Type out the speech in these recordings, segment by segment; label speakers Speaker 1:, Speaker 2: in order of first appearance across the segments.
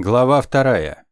Speaker 1: Глава вторая.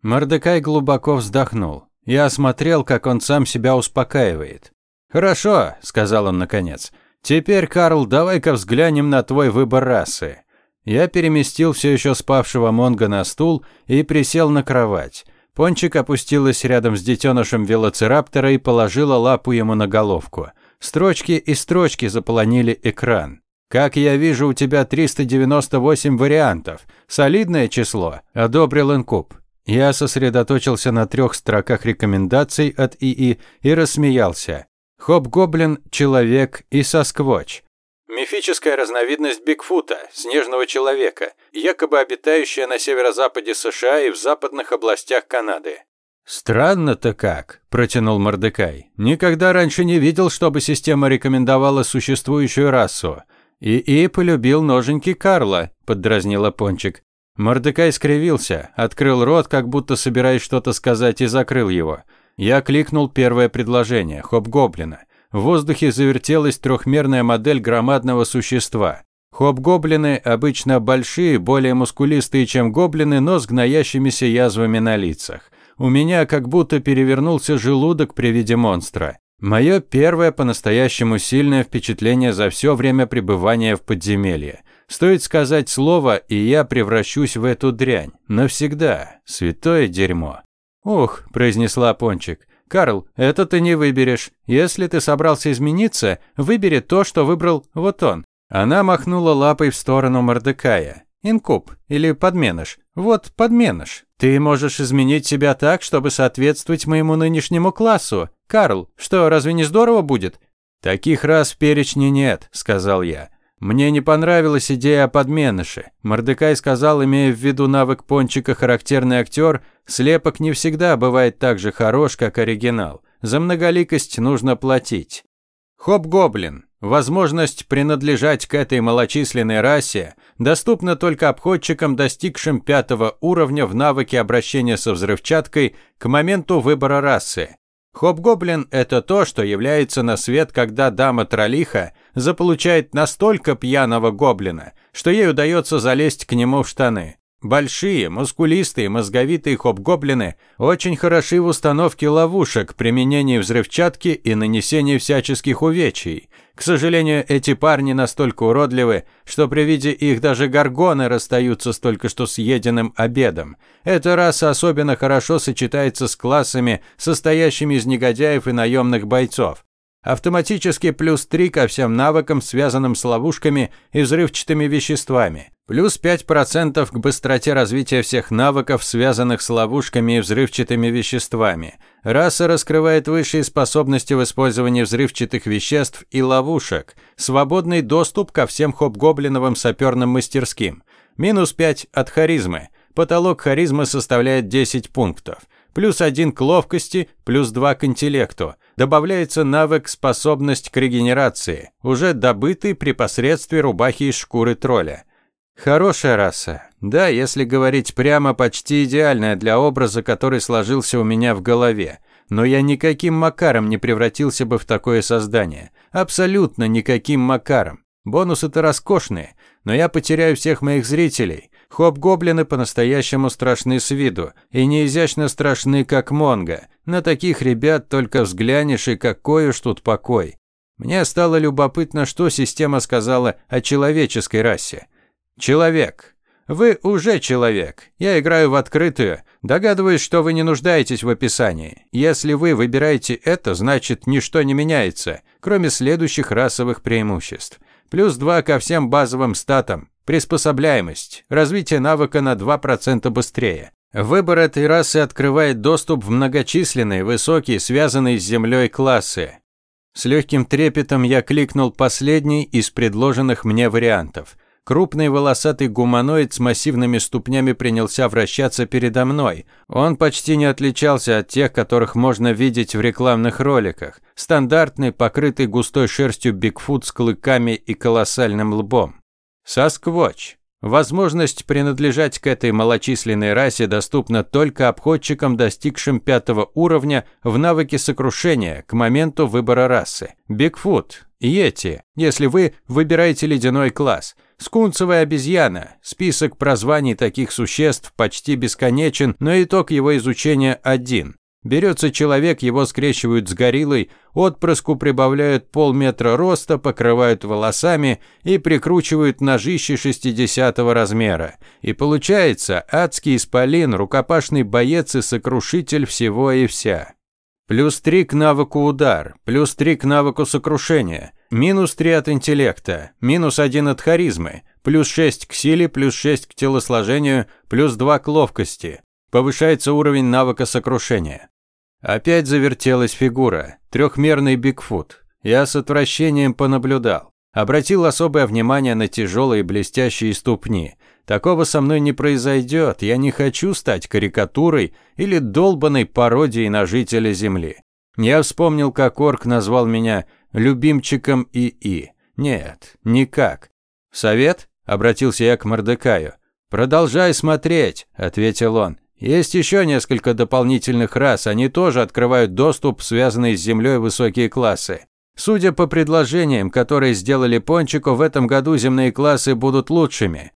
Speaker 1: Мордекай глубоко вздохнул. Я осмотрел, как он сам себя успокаивает. «Хорошо», – сказал он наконец. «Теперь, Карл, давай-ка взглянем на твой выбор расы». Я переместил все еще спавшего Монга на стул и присел на кровать. Пончик опустилась рядом с детенышем велоцираптора и положила лапу ему на головку. Строчки и строчки заполонили экран. «Как я вижу, у тебя 398 вариантов. Солидное число», – одобрил Инкуб. Я сосредоточился на трех строках рекомендаций от ИИ и рассмеялся. Хоп-гоблин, человек и сосквотч. Мифическая разновидность Бигфута, снежного человека, якобы обитающая на северо-западе США и в западных областях Канады. «Странно-то как», – протянул Мордекай. «Никогда раньше не видел, чтобы система рекомендовала существующую расу. «И-и полюбил ноженьки Карла», – поддразнила Пончик. Мордекай скривился, открыл рот, как будто собираясь что-то сказать, и закрыл его. Я кликнул первое предложение – Хоп-гоблина. В воздухе завертелась трехмерная модель громадного существа. Хоп-гоблины обычно большие, более мускулистые, чем гоблины, но с гноящимися язвами на лицах. У меня как будто перевернулся желудок при виде монстра. Мое первое по-настоящему сильное впечатление за все время пребывания в подземелье. Стоит сказать слово, и я превращусь в эту дрянь. Навсегда. Святое дерьмо. «Ух», – произнесла Пончик. «Карл, это ты не выберешь. Если ты собрался измениться, выбери то, что выбрал вот он». Она махнула лапой в сторону Мордекая. «Инкуб или подменыш. Вот подменыш. Ты можешь изменить себя так, чтобы соответствовать моему нынешнему классу. Карл, что, разве не здорово будет? Таких раз в перечне нет, сказал я. Мне не понравилась идея о подменыше. Мордекай сказал, имея в виду навык пончика характерный актер, слепок не всегда бывает так же хорош, как оригинал. За многоликость нужно платить. Хоп-гоблин. Возможность принадлежать к этой малочисленной расе доступна только обходчикам, достигшим пятого уровня в навыке обращения со взрывчаткой к моменту выбора расы. Хоп-гоблин – это то, что является на свет, когда дама-тролиха заполучает настолько пьяного гоблина, что ей удается залезть к нему в штаны. Большие, мускулистые, мозговитые хоп-гоблины очень хороши в установке ловушек, применении взрывчатки и нанесении всяческих увечий. К сожалению, эти парни настолько уродливы, что при виде их даже горгоны расстаются с только что съеденным обедом. Эта раса особенно хорошо сочетается с классами, состоящими из негодяев и наемных бойцов. Автоматически плюс 3 ко всем навыкам, связанным с ловушками и взрывчатыми веществами. Плюс 5% к быстроте развития всех навыков, связанных с ловушками и взрывчатыми веществами. Раса раскрывает высшие способности в использовании взрывчатых веществ и ловушек. Свободный доступ ко всем хоп-гоблиновым саперным мастерским. Минус 5 от харизмы. Потолок харизмы составляет 10 пунктов. Плюс 1 к ловкости, плюс 2 к интеллекту. Добавляется навык способность к регенерации, уже добытый при посредстве рубахи из шкуры тролля. Хорошая раса. Да, если говорить прямо, почти идеальная для образа, который сложился у меня в голове. Но я никаким макаром не превратился бы в такое создание. Абсолютно никаким макаром. Бонусы-то роскошные, но я потеряю всех моих зрителей. Хоп-гоблины по-настоящему страшны с виду, и неизящно страшны, как Монго. На таких ребят только взглянешь, и какой уж тут покой. Мне стало любопытно, что система сказала о человеческой расе. Человек. Вы уже человек. Я играю в открытую. Догадываюсь, что вы не нуждаетесь в описании. Если вы выбираете это, значит, ничто не меняется, кроме следующих расовых преимуществ. Плюс 2 ко всем базовым статам. Приспособляемость. Развитие навыка на 2% быстрее. Выбор этой расы открывает доступ в многочисленные, высокие, связанные с землей классы. С легким трепетом я кликнул последний из предложенных мне вариантов – Крупный волосатый гуманоид с массивными ступнями принялся вращаться передо мной. Он почти не отличался от тех, которых можно видеть в рекламных роликах. Стандартный, покрытый густой шерстью Бигфут с клыками и колоссальным лбом. Сосквотч. Возможность принадлежать к этой малочисленной расе доступна только обходчикам, достигшим пятого уровня в навыке сокрушения к моменту выбора расы. Бигфут Йети, если вы выбираете ледяной класс. Скунцевая обезьяна. Список прозваний таких существ почти бесконечен, но итог его изучения один. Берется человек, его скрещивают с гориллой, отпрыску прибавляют полметра роста, покрывают волосами и прикручивают ножище 60 размера. И получается адский исполин, рукопашный боец и сокрушитель всего и вся. Плюс 3 к навыку удар, плюс 3 к навыку сокрушения, минус 3 от интеллекта, минус 1 от харизмы, плюс 6 к силе, плюс 6 к телосложению, плюс 2 к ловкости. Повышается уровень навыка сокрушения. Опять завертелась фигура. Трехмерный Бигфут. Я с отвращением понаблюдал. Обратил особое внимание на тяжелые блестящие ступни. Такого со мной не произойдет. Я не хочу стать карикатурой или долбанной пародией на жителя Земли. Я вспомнил, как Орк назвал меня любимчиком ИИ. Нет, никак. «Совет?» – обратился я к Мордекаю. «Продолжай смотреть», – ответил он. Есть еще несколько дополнительных рас, они тоже открывают доступ, связанный с Землей высокие классы. Судя по предложениям, которые сделали Пончику, в этом году земные классы будут лучшими.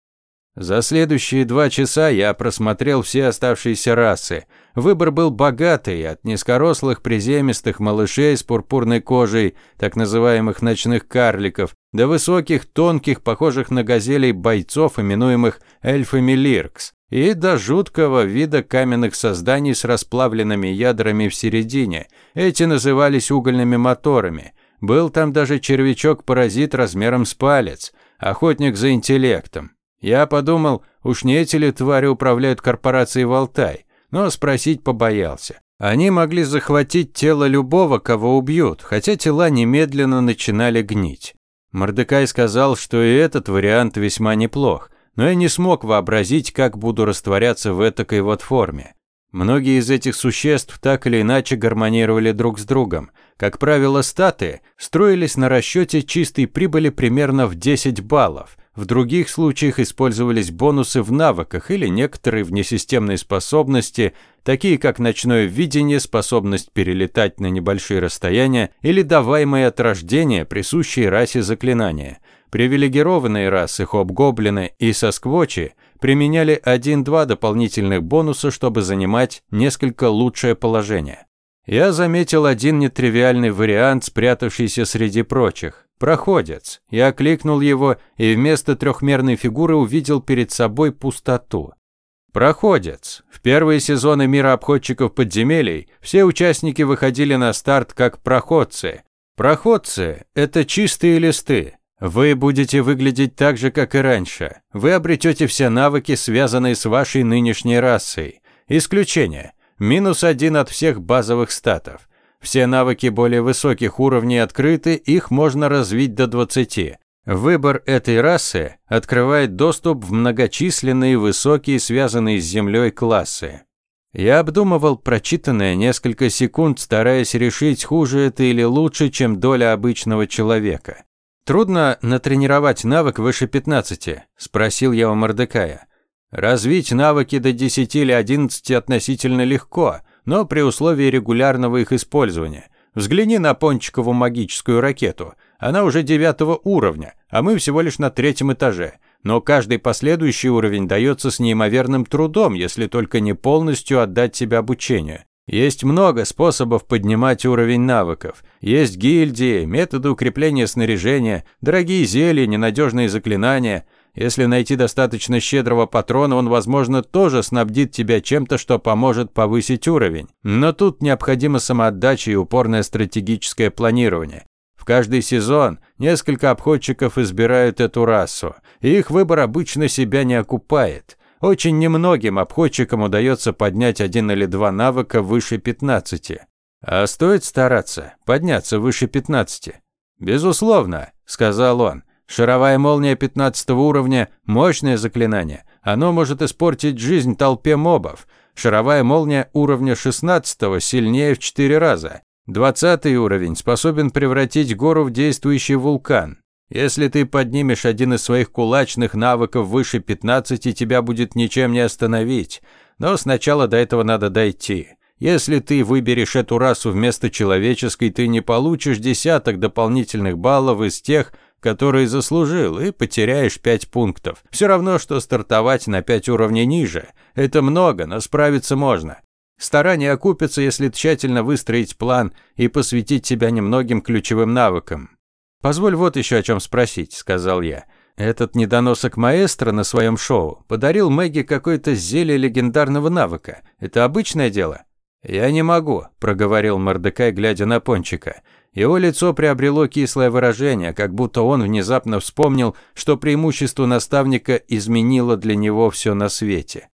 Speaker 1: За следующие два часа я просмотрел все оставшиеся расы. Выбор был богатый, от низкорослых приземистых малышей с пурпурной кожей, так называемых ночных карликов, до высоких, тонких, похожих на газелей бойцов, именуемых эльфами Лиркс и до жуткого вида каменных созданий с расплавленными ядрами в середине. Эти назывались угольными моторами. Был там даже червячок-паразит размером с палец, охотник за интеллектом. Я подумал, уж не эти ли твари управляют корпорацией Волтай, но спросить побоялся. Они могли захватить тело любого, кого убьют, хотя тела немедленно начинали гнить. Мордекай сказал, что и этот вариант весьма неплох – но я не смог вообразить, как буду растворяться в этакой вот форме. Многие из этих существ так или иначе гармонировали друг с другом. Как правило, статы строились на расчете чистой прибыли примерно в 10 баллов. В других случаях использовались бонусы в навыках или некоторые внесистемные способности, такие как ночное видение, способность перелетать на небольшие расстояния или даваемые от рождения, присущие расе заклинания – Привилегированные расы хоб-гоблины и сосквочи применяли 1-2 дополнительных бонуса, чтобы занимать несколько лучшее положение. Я заметил один нетривиальный вариант, спрятавшийся среди прочих. Проходец. Я кликнул его и вместо трехмерной фигуры увидел перед собой пустоту. Проходец. В первые сезоны мира обходчиков подземелий все участники выходили на старт как проходцы. Проходцы – это чистые листы, вы будете выглядеть так же, как и раньше. Вы обретете все навыки, связанные с вашей нынешней расой. Исключение. Минус один от всех базовых статов. Все навыки более высоких уровней открыты, их можно развить до 20. Выбор этой расы открывает доступ в многочисленные высокие, связанные с Землей классы. Я обдумывал прочитанное несколько секунд, стараясь решить, хуже это или лучше, чем доля обычного человека. «Трудно натренировать навык выше 15?» – спросил я у Мордекая. «Развить навыки до 10 или 11 относительно легко, но при условии регулярного их использования. Взгляни на Пончикову магическую ракету. Она уже девятого уровня, а мы всего лишь на третьем этаже. Но каждый последующий уровень дается с неимоверным трудом, если только не полностью отдать себя обучению. Есть много способов поднимать уровень навыков. Есть гильдии, методы укрепления снаряжения, дорогие зелья, ненадежные заклинания. Если найти достаточно щедрого патрона, он, возможно, тоже снабдит тебя чем-то, что поможет повысить уровень. Но тут необходима самоотдача и упорное стратегическое планирование. В каждый сезон несколько обходчиков избирают эту расу, и их выбор обычно себя не окупает. Очень немногим обходчикам удается поднять один или два навыка выше 15. А стоит стараться подняться выше 15. Безусловно, сказал он. Шаровая молния 15 уровня – мощное заклинание. Оно может испортить жизнь толпе мобов. Шаровая молния уровня 16 сильнее в 4 раза. 20 уровень способен превратить гору в действующий вулкан. Если ты поднимешь один из своих кулачных навыков выше 15, тебя будет ничем не остановить. Но сначала до этого надо дойти. Если ты выберешь эту расу вместо человеческой, ты не получишь десяток дополнительных баллов из тех, которые заслужил, и потеряешь пять пунктов. Все равно, что стартовать на пять уровней ниже. Это много, но справиться можно. Старания окупятся, если тщательно выстроить план и посвятить себя немногим ключевым навыкам. «Позволь вот еще о чем спросить», – сказал я. Этот недоносок маэстро на своем шоу подарил Мэгги какое-то зелье легендарного навыка. Это обычное дело? «Я не могу», – проговорил Мордекай, глядя на Пончика. Его лицо приобрело кислое выражение, как будто он внезапно вспомнил, что преимущество наставника изменило для него все на свете.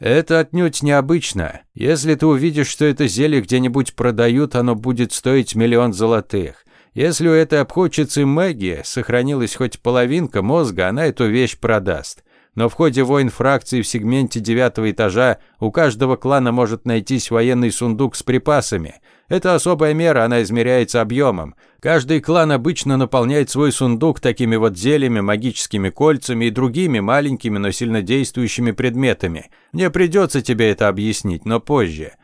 Speaker 1: «Это отнюдь необычно. Если ты увидишь, что это зелье где-нибудь продают, оно будет стоить миллион золотых. Если у этой обходчицы Мэгги сохранилась хоть половинка мозга, она эту вещь продаст. Но в ходе войн фракций в сегменте девятого этажа у каждого клана может найтись военный сундук с припасами. Это особая мера, она измеряется объемом. Каждый клан обычно наполняет свой сундук такими вот зельями, магическими кольцами и другими маленькими, но сильно действующими предметами. Мне придется тебе это объяснить, но позже.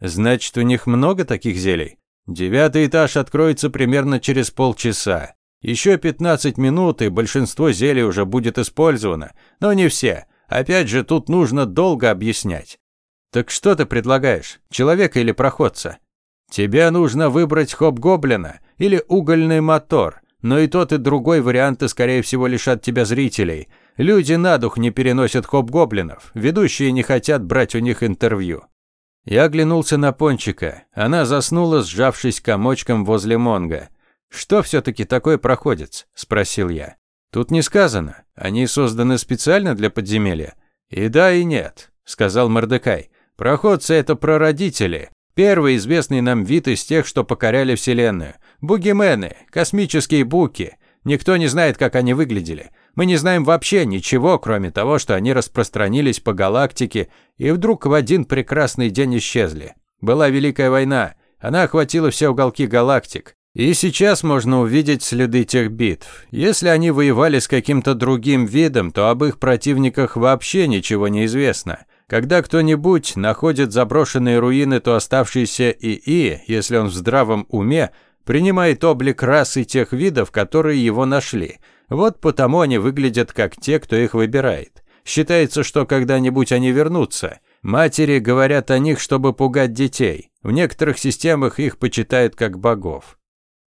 Speaker 1: Значит, у них много таких зелий? Девятый этаж откроется примерно через полчаса. Еще 15 минут, и большинство зелий уже будет использовано. Но не все. Опять же, тут нужно долго объяснять. Так что ты предлагаешь? Человека или проходца? Тебе нужно выбрать хоп-гоблина или угольный мотор. Но и тот, и другой варианты, скорее всего, лишат тебя зрителей. Люди на дух не переносят хоп-гоблинов. Ведущие не хотят брать у них интервью. Я оглянулся на Пончика. Она заснула, сжавшись комочком возле Монга. «Что все-таки такое проходец?» – спросил я. «Тут не сказано. Они созданы специально для подземелья?» «И да, и нет», – сказал Мордекай. «Проходцы – это прародители. Первый известный нам вид из тех, что покоряли Вселенную. Бугимены, космические буки. Никто не знает, как они выглядели. Мы не знаем вообще ничего, кроме того, что они распространились по галактике и вдруг в один прекрасный день исчезли. Была Великая война. Она охватила все уголки галактик. И сейчас можно увидеть следы тех битв. Если они воевали с каким-то другим видом, то об их противниках вообще ничего не известно. Когда кто-нибудь находит заброшенные руины, то оставшийся ИИ, если он в здравом уме, принимает облик расы тех видов, которые его нашли. Вот потому они выглядят как те, кто их выбирает. Считается, что когда-нибудь они вернутся. Матери говорят о них, чтобы пугать детей. В некоторых системах их почитают как богов.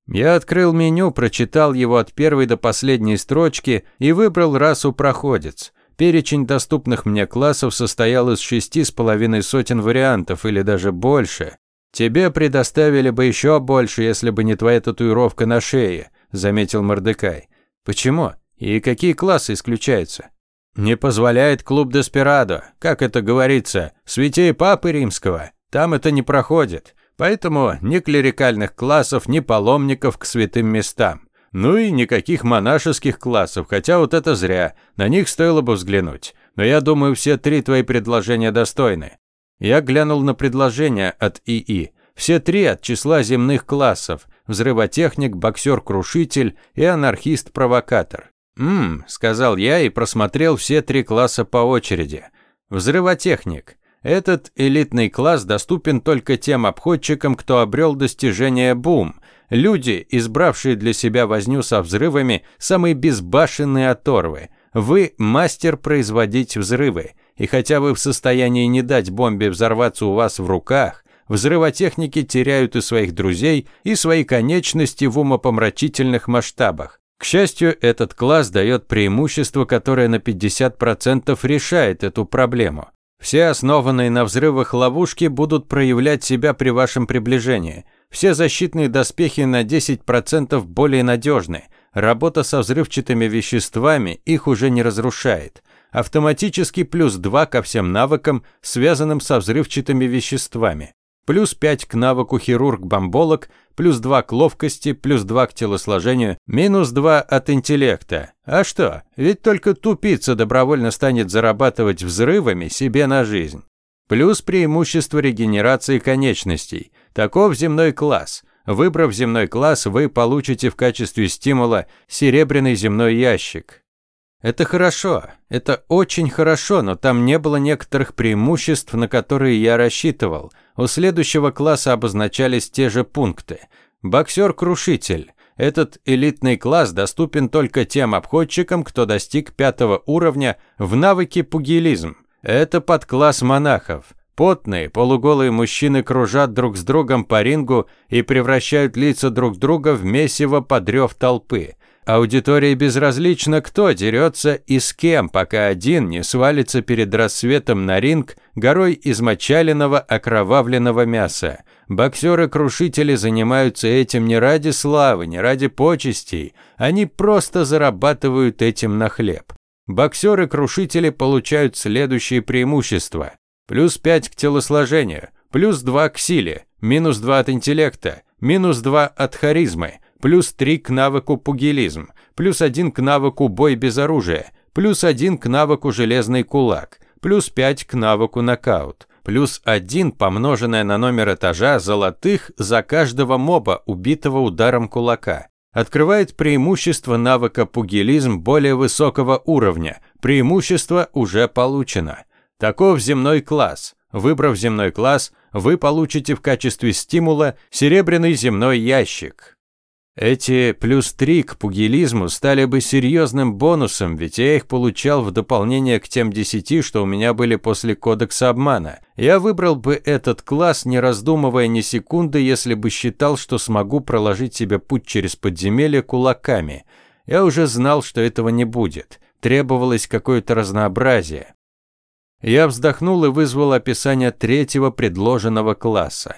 Speaker 1: Я открыл меню, прочитал его от первой до последней строчки и выбрал расу проходец. Перечень доступных мне классов состоял из шести с половиной сотен вариантов или даже больше. Тебе предоставили бы еще больше, если бы не твоя татуировка на шее, заметил Мордекай. Почему? И какие классы исключаются? Не позволяет клуб Деспирадо, как это говорится, святей Папы Римского. Там это не проходит. Поэтому ни клерикальных классов, ни паломников к святым местам. Ну и никаких монашеских классов, хотя вот это зря. На них стоило бы взглянуть. Но я думаю, все три твои предложения достойны. Я глянул на предложения от ИИ. Все три от числа земных классов. Взрывотехник, боксер-крушитель и анархист-провокатор. «Ммм», — сказал я и просмотрел все три класса по очереди. Взрывотехник. Этот элитный класс доступен только тем обходчикам, кто обрел достижение бум. Люди, избравшие для себя возню со взрывами, самые безбашенные оторвы. Вы мастер производить взрывы. И хотя вы в состоянии не дать бомбе взорваться у вас в руках, взрывотехники теряют и своих друзей, и свои конечности в умопомрачительных масштабах. К счастью, этот класс дает преимущество, которое на 50% решает эту проблему. Все основанные на взрывах ловушки будут проявлять себя при вашем приближении. Все защитные доспехи на 10% более надежны. Работа со взрывчатыми веществами их уже не разрушает. Автоматически плюс 2 ко всем навыкам, связанным со взрывчатыми веществами плюс 5 к навыку хирург-бомболог, плюс 2 к ловкости, плюс 2 к телосложению, минус 2 от интеллекта. А что, ведь только тупица добровольно станет зарабатывать взрывами себе на жизнь. Плюс преимущество регенерации конечностей. Таков земной класс. Выбрав земной класс, вы получите в качестве стимула серебряный земной ящик. Это хорошо, это очень хорошо, но там не было некоторых преимуществ, на которые я рассчитывал. У следующего класса обозначались те же пункты. Боксер-крушитель. Этот элитный класс доступен только тем обходчикам, кто достиг пятого уровня в навыке пугилизм. Это подкласс монахов. Потные, полуголые мужчины кружат друг с другом по рингу и превращают лица друг друга в месиво подрев толпы. Аудитории безразлично, кто дерется и с кем, пока один не свалится перед рассветом на ринг горой измочаленного окровавленного мяса. Боксеры-крушители занимаются этим не ради славы, не ради почестей, они просто зарабатывают этим на хлеб. Боксеры-крушители получают следующие преимущества. Плюс 5 к телосложению, плюс 2 к силе, минус 2 от интеллекта, минус 2 от харизмы, плюс 3 к навыку пугилизм, плюс 1 к навыку бой без оружия, плюс 1 к навыку железный кулак, плюс 5 к навыку нокаут, плюс 1 помноженное на номер этажа золотых за каждого моба, убитого ударом кулака. Открывает преимущество навыка пугилизм более высокого уровня. Преимущество уже получено. Таков земной класс. Выбрав земной класс, вы получите в качестве стимула серебряный земной ящик. Эти плюс три к пугилизму стали бы серьезным бонусом, ведь я их получал в дополнение к тем десяти, что у меня были после кодекса обмана. Я выбрал бы этот класс, не раздумывая ни секунды, если бы считал, что смогу проложить себе путь через подземелье кулаками. Я уже знал, что этого не будет. Требовалось какое-то разнообразие. Я вздохнул и вызвал описание третьего предложенного класса.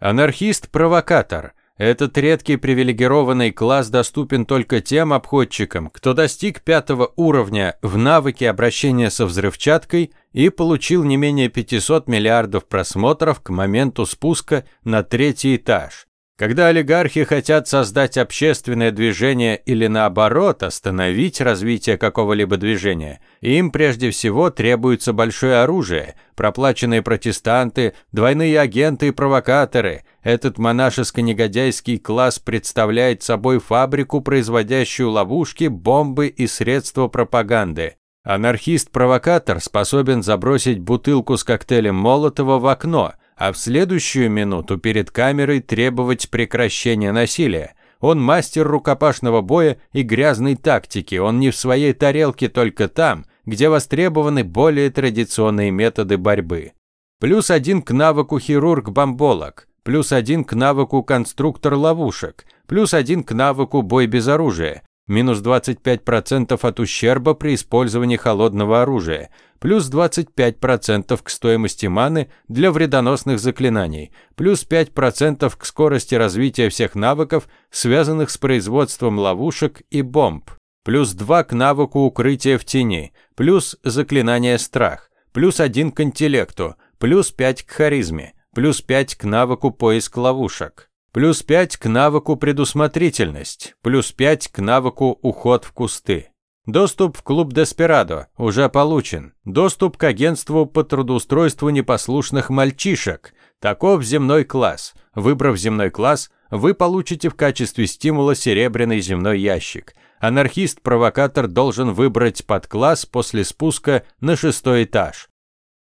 Speaker 1: Анархист-провокатор – этот редкий привилегированный класс доступен только тем обходчикам, кто достиг пятого уровня в навыке обращения со взрывчаткой и получил не менее 500 миллиардов просмотров к моменту спуска на третий этаж. Когда олигархи хотят создать общественное движение или наоборот остановить развитие какого-либо движения, им прежде всего требуется большое оружие, проплаченные протестанты, двойные агенты и провокаторы. Этот монашеско-негодяйский класс представляет собой фабрику, производящую ловушки, бомбы и средства пропаганды. Анархист-провокатор способен забросить бутылку с коктейлем Молотова в окно – а в следующую минуту перед камерой требовать прекращения насилия. Он мастер рукопашного боя и грязной тактики, он не в своей тарелке только там, где востребованы более традиционные методы борьбы. Плюс один к навыку хирург-бомболог, плюс один к навыку конструктор ловушек, плюс один к навыку бой без оружия, минус 25% от ущерба при использовании холодного оружия, плюс 25% к стоимости маны для вредоносных заклинаний, плюс 5% к скорости развития всех навыков, связанных с производством ловушек и бомб, плюс 2 к навыку укрытия в тени, плюс заклинание страх, плюс 1 к интеллекту, плюс 5 к харизме, плюс 5 к навыку поиск ловушек. Плюс 5 к навыку предусмотрительность, плюс 5 к навыку уход в кусты. Доступ в клуб Деспирадо уже получен. Доступ к агентству по трудоустройству непослушных мальчишек. Таков земной класс. Выбрав земной класс, вы получите в качестве стимула серебряный земной ящик. Анархист-провокатор должен выбрать подкласс после спуска на шестой этаж.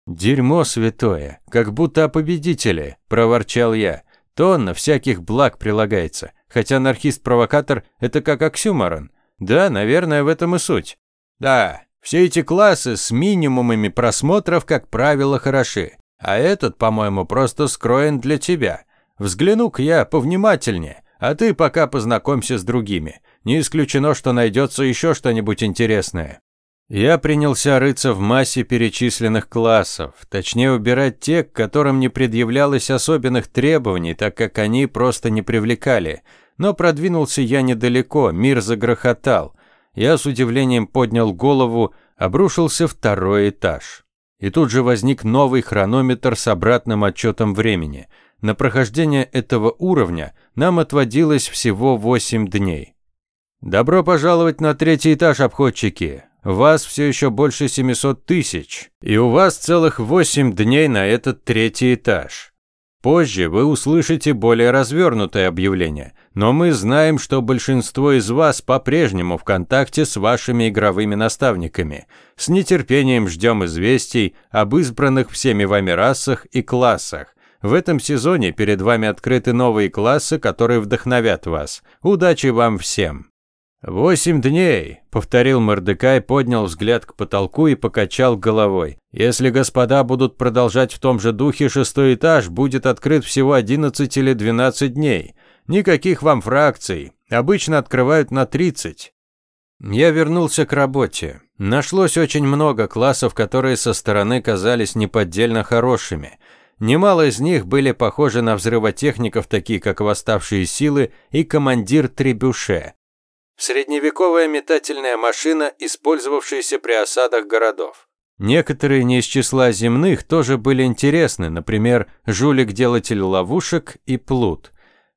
Speaker 1: «Дерьмо святое, как будто о победителе», – проворчал я. «Тонна всяких благ прилагается, хотя анархист-провокатор – это как оксюморон. Да, наверное, в этом и суть. Да, все эти классы с минимумами просмотров, как правило, хороши. А этот, по-моему, просто скроен для тебя. Взгляну-ка я повнимательнее, а ты пока познакомься с другими. Не исключено, что найдется еще что-нибудь интересное. Я принялся рыться в массе перечисленных классов, точнее убирать те, к которым не предъявлялось особенных требований, так как они просто не привлекали – но продвинулся я недалеко, мир загрохотал. Я с удивлением поднял голову, обрушился второй этаж. И тут же возник новый хронометр с обратным отчетом времени. На прохождение этого уровня нам отводилось всего 8 дней. Добро пожаловать на третий этаж, обходчики. Вас все еще больше 700 тысяч, и у вас целых 8 дней на этот третий этаж. Позже вы услышите более развернутое объявление, но мы знаем, что большинство из вас по-прежнему в контакте с вашими игровыми наставниками. С нетерпением ждем известий об избранных всеми вами расах и классах. В этом сезоне перед вами открыты новые классы, которые вдохновят вас. Удачи вам всем! «Восемь дней», — повторил Мордекай, поднял взгляд к потолку и покачал головой. «Если господа будут продолжать в том же духе, шестой этаж будет открыт всего одиннадцать или двенадцать дней. Никаких вам фракций. Обычно открывают на тридцать». Я вернулся к работе. Нашлось очень много классов, которые со стороны казались неподдельно хорошими. Немало из них были похожи на взрывотехников, такие как «Восставшие силы» и «Командир Требюше». Средневековая метательная машина, использовавшаяся при осадах городов. Некоторые не из числа земных тоже были интересны, например, жулик-делатель ловушек и плут.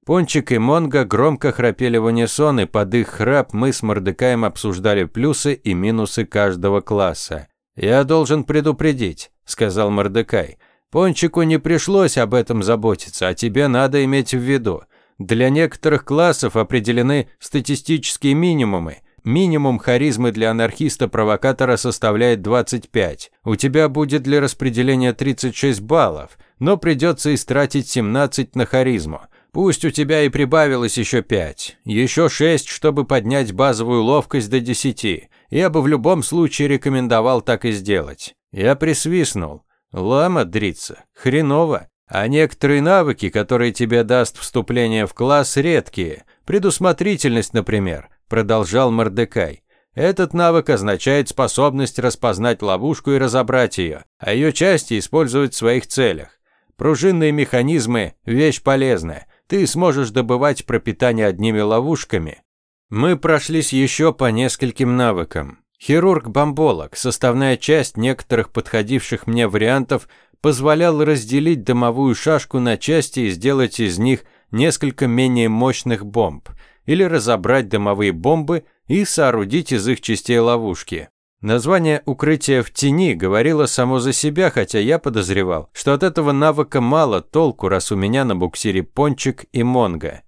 Speaker 1: Пончик и Монго громко храпели в унисон, и под их храп мы с Мордекаем обсуждали плюсы и минусы каждого класса. «Я должен предупредить», – сказал Мордекай. «Пончику не пришлось об этом заботиться, а тебе надо иметь в виду. Для некоторых классов определены статистические минимумы. Минимум харизмы для анархиста-провокатора составляет 25. У тебя будет для распределения 36 баллов, но придется истратить 17 на харизму. Пусть у тебя и прибавилось еще 5. Еще 6, чтобы поднять базовую ловкость до 10. Я бы в любом случае рекомендовал так и сделать. Я присвистнул. Лама дрится. Хреново. А некоторые навыки, которые тебе даст вступление в класс, редкие. Предусмотрительность, например, продолжал Мордекай. Этот навык означает способность распознать ловушку и разобрать ее, а ее части использовать в своих целях. Пружинные механизмы – вещь полезная. Ты сможешь добывать пропитание одними ловушками. Мы прошлись еще по нескольким навыкам. Хирург-бомболог – составная часть некоторых подходивших мне вариантов позволял разделить дымовую шашку на части и сделать из них несколько менее мощных бомб, или разобрать дымовые бомбы и соорудить из их частей ловушки. Название «Укрытие в тени» говорило само за себя, хотя я подозревал, что от этого навыка мало толку, раз у меня на буксире Пончик и Монго.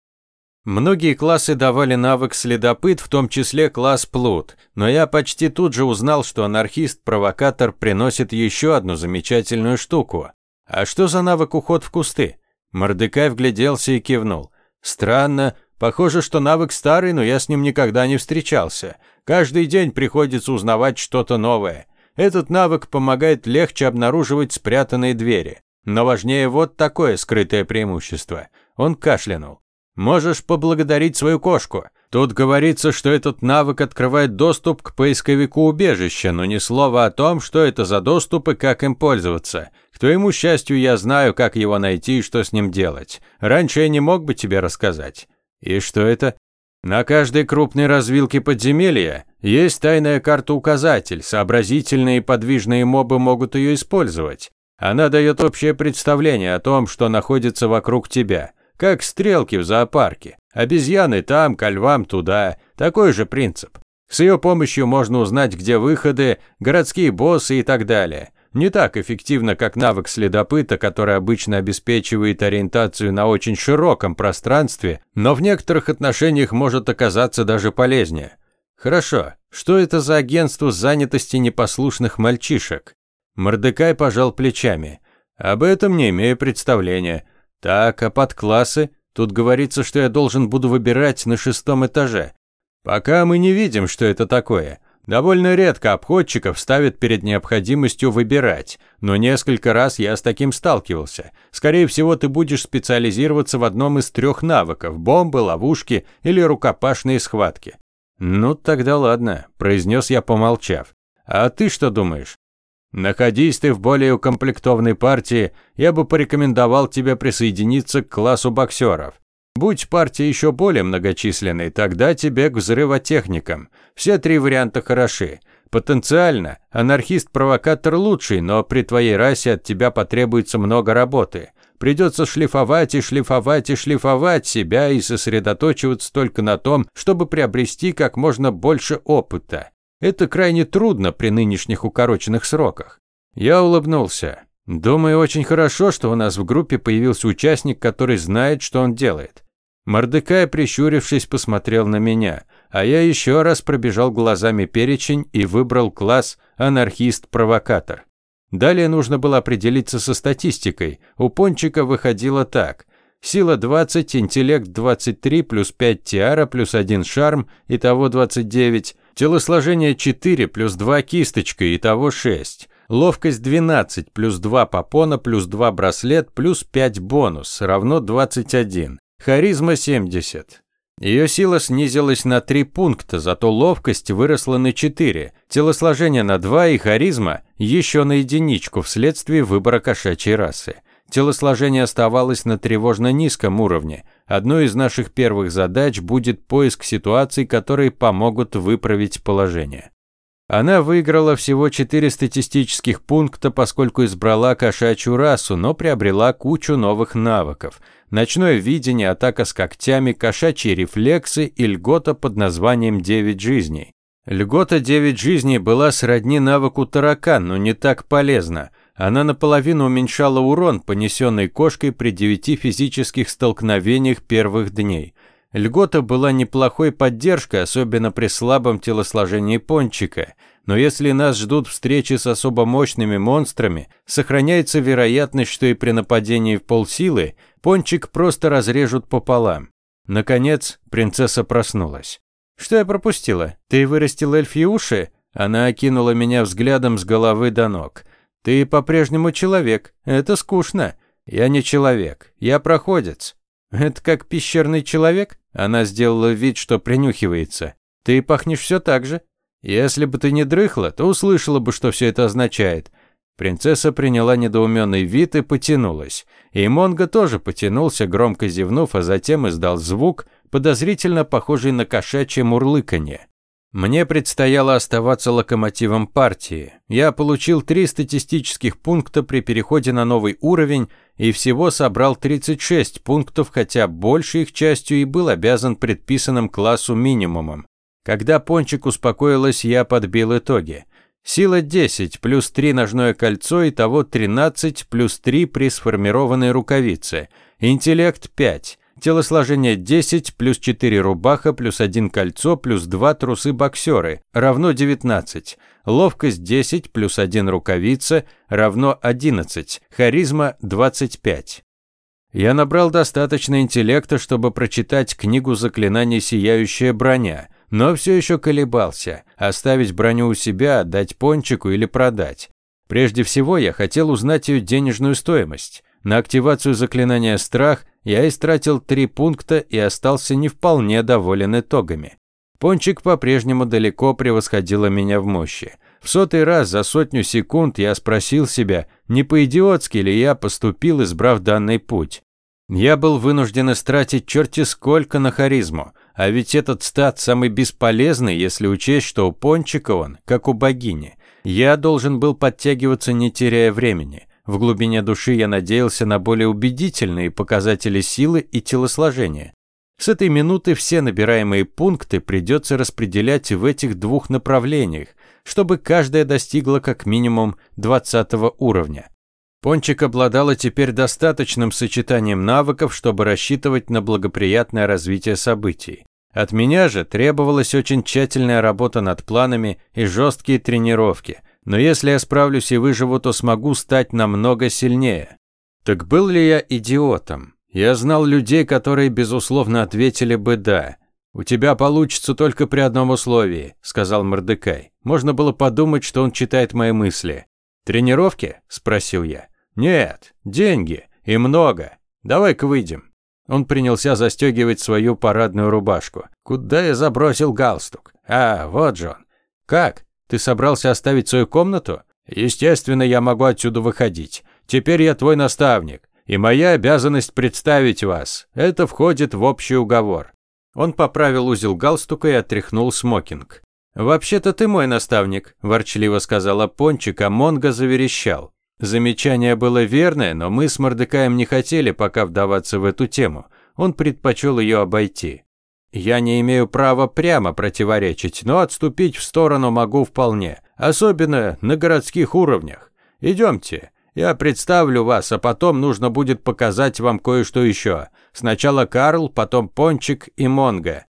Speaker 1: Многие классы давали навык следопыт, в том числе класс плут, но я почти тут же узнал, что анархист-провокатор приносит еще одну замечательную штуку. А что за навык уход в кусты? Мордекай вгляделся и кивнул. Странно, похоже, что навык старый, но я с ним никогда не встречался. Каждый день приходится узнавать что-то новое. Этот навык помогает легче обнаруживать спрятанные двери. Но важнее вот такое скрытое преимущество. Он кашлянул. Можешь поблагодарить свою кошку. Тут говорится, что этот навык открывает доступ к поисковику убежища, но ни слова о том, что это за доступ и как им пользоваться. К твоему счастью, я знаю, как его найти и что с ним делать. Раньше я не мог бы тебе рассказать. И что это? На каждой крупной развилке подземелья есть тайная карта-указатель. Сообразительные и подвижные мобы могут ее использовать. Она дает общее представление о том, что находится вокруг тебя – как стрелки в зоопарке. Обезьяны там, ко львам туда. Такой же принцип. С ее помощью можно узнать, где выходы, городские боссы и так далее. Не так эффективно, как навык следопыта, который обычно обеспечивает ориентацию на очень широком пространстве, но в некоторых отношениях может оказаться даже полезнее. Хорошо, что это за агентство занятости непослушных мальчишек? Мордекай пожал плечами. Об этом не имею представления. Так, а под классы? Тут говорится, что я должен буду выбирать на шестом этаже. Пока мы не видим, что это такое. Довольно редко обходчиков ставят перед необходимостью выбирать, но несколько раз я с таким сталкивался. Скорее всего, ты будешь специализироваться в одном из трех навыков – бомбы, ловушки или рукопашные схватки. «Ну, тогда ладно», – произнес я, помолчав. «А ты что думаешь?» Находись ты в более укомплектованной партии, я бы порекомендовал тебе присоединиться к классу боксеров. Будь партия еще более многочисленной, тогда тебе к взрывотехникам. Все три варианта хороши. Потенциально, анархист-провокатор лучший, но при твоей расе от тебя потребуется много работы. Придется шлифовать и шлифовать и шлифовать себя и сосредоточиваться только на том, чтобы приобрести как можно больше опыта. Это крайне трудно при нынешних укороченных сроках. Я улыбнулся. Думаю, очень хорошо, что у нас в группе появился участник, который знает, что он делает. Мордекай, прищурившись, посмотрел на меня, а я еще раз пробежал глазами перечень и выбрал класс «Анархист-провокатор». Далее нужно было определиться со статистикой. У Пончика выходило так. Сила 20, интеллект 23, плюс 5 тиара, плюс 1 шарм, итого 29. Телосложение 4, плюс 2 кисточка, итого 6. Ловкость 12, плюс 2 попона, плюс 2 браслет, плюс 5 бонус, равно 21. Харизма 70. Ее сила снизилась на 3 пункта, зато ловкость выросла на 4, телосложение на 2 и харизма еще на единичку вследствие выбора кошачьей расы. Телосложение оставалось на тревожно низком уровне. Одной из наших первых задач будет поиск ситуаций, которые помогут выправить положение. Она выиграла всего 4 статистических пункта, поскольку избрала кошачью расу, но приобрела кучу новых навыков. Ночное видение, атака с когтями, кошачьи рефлексы и льгота под названием «Девять жизней». Льгота «Девять жизней» была сродни навыку таракан, но не так полезна. Она наполовину уменьшала урон, понесенный кошкой при девяти физических столкновениях первых дней. Льгота была неплохой поддержкой, особенно при слабом телосложении пончика. Но если нас ждут встречи с особо мощными монстрами, сохраняется вероятность, что и при нападении в полсилы пончик просто разрежут пополам. Наконец, принцесса проснулась. «Что я пропустила? Ты вырастил эльфьи уши?» Она окинула меня взглядом с головы до ног. «Ты по-прежнему человек. Это скучно. Я не человек. Я проходец. «Это как пещерный человек?» Она сделала вид, что принюхивается. «Ты пахнешь все так же. Если бы ты не дрыхла, то услышала бы, что все это означает». Принцесса приняла недоуменный вид и потянулась. И Монго тоже потянулся, громко зевнув, а затем издал звук, подозрительно похожий на кошачье мурлыканье. Мне предстояло оставаться локомотивом партии. Я получил три статистических пункта при переходе на новый уровень и всего собрал 36 пунктов, хотя большей их частью и был обязан предписанным классу минимумом. Когда Пончик успокоилась, я подбил итоги. Сила 10 плюс 3 ножное кольцо, итого 13 плюс 3 при сформированной рукавице. Интеллект 5. Телосложение 10 плюс 4 рубаха плюс 1 кольцо плюс 2 трусы-боксеры равно 19. Ловкость 10 плюс 1 рукавица равно 11. Харизма 25. Я набрал достаточно интеллекта, чтобы прочитать книгу заклинаний «Сияющая броня», но все еще колебался, оставить броню у себя, отдать пончику или продать. Прежде всего, я хотел узнать ее денежную стоимость. На активацию заклинания «Страх» я истратил три пункта и остался не вполне доволен итогами. Пончик по-прежнему далеко превосходила меня в мощи. В сотый раз за сотню секунд я спросил себя, не по-идиотски ли я поступил, избрав данный путь. Я был вынужден истратить черти сколько на харизму, а ведь этот стат самый бесполезный, если учесть, что у Пончика он, как у богини. Я должен был подтягиваться, не теряя времени. В глубине души я надеялся на более убедительные показатели силы и телосложения. С этой минуты все набираемые пункты придется распределять в этих двух направлениях, чтобы каждая достигла как минимум 20 уровня. Пончик обладала теперь достаточным сочетанием навыков, чтобы рассчитывать на благоприятное развитие событий. От меня же требовалась очень тщательная работа над планами и жесткие тренировки – но если я справлюсь и выживу, то смогу стать намного сильнее. Так был ли я идиотом? Я знал людей, которые, безусловно, ответили бы «да». «У тебя получится только при одном условии», – сказал Мордекай. Можно было подумать, что он читает мои мысли. «Тренировки?» – спросил я. «Нет, деньги. И много. Давай-ка выйдем». Он принялся застегивать свою парадную рубашку. Куда я забросил галстук? А, вот же он. «Как?» Ты собрался оставить свою комнату? Естественно, я могу отсюда выходить. Теперь я твой наставник, и моя обязанность представить вас. Это входит в общий уговор». Он поправил узел галстука и отряхнул смокинг. «Вообще-то ты мой наставник», – ворчливо сказала Пончик, а Монго заверещал. Замечание было верное, но мы с Мордекаем не хотели пока вдаваться в эту тему. Он предпочел ее обойти. Я не имею права прямо противоречить, но отступить в сторону могу вполне, особенно на городских уровнях. Идемте. Я представлю вас, а потом нужно будет показать вам кое-что еще. Сначала Карл, потом Пончик и Монго».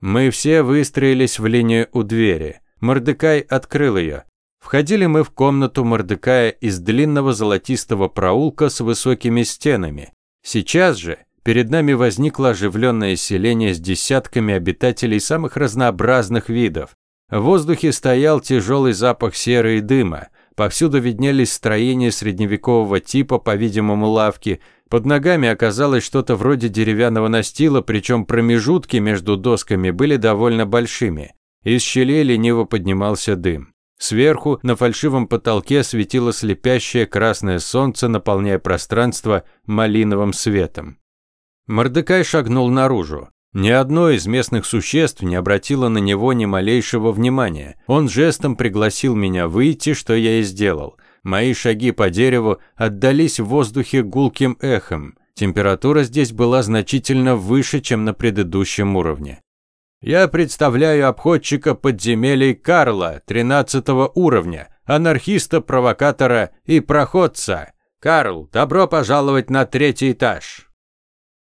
Speaker 1: Мы все выстроились в линию у двери. Мордекай открыл ее. Входили мы в комнату Мордекая из длинного золотистого проулка с высокими стенами. Сейчас же перед нами возникло оживленное селение с десятками обитателей самых разнообразных видов. В воздухе стоял тяжелый запах серы и дыма. Повсюду виднелись строения средневекового типа, по-видимому, лавки. Под ногами оказалось что-то вроде деревянного настила, причем промежутки между досками были довольно большими. Из щелей лениво поднимался дым. Сверху на фальшивом потолке светило слепящее красное солнце, наполняя пространство малиновым светом. Мордекай шагнул наружу. Ни одно из местных существ не обратило на него ни малейшего внимания. Он жестом пригласил меня выйти, что я и сделал. Мои шаги по дереву отдались в воздухе гулким эхом. Температура здесь была значительно выше, чем на предыдущем уровне. Я представляю обходчика подземелий Карла, 13 уровня, анархиста, провокатора и проходца. Карл, добро пожаловать на третий этаж.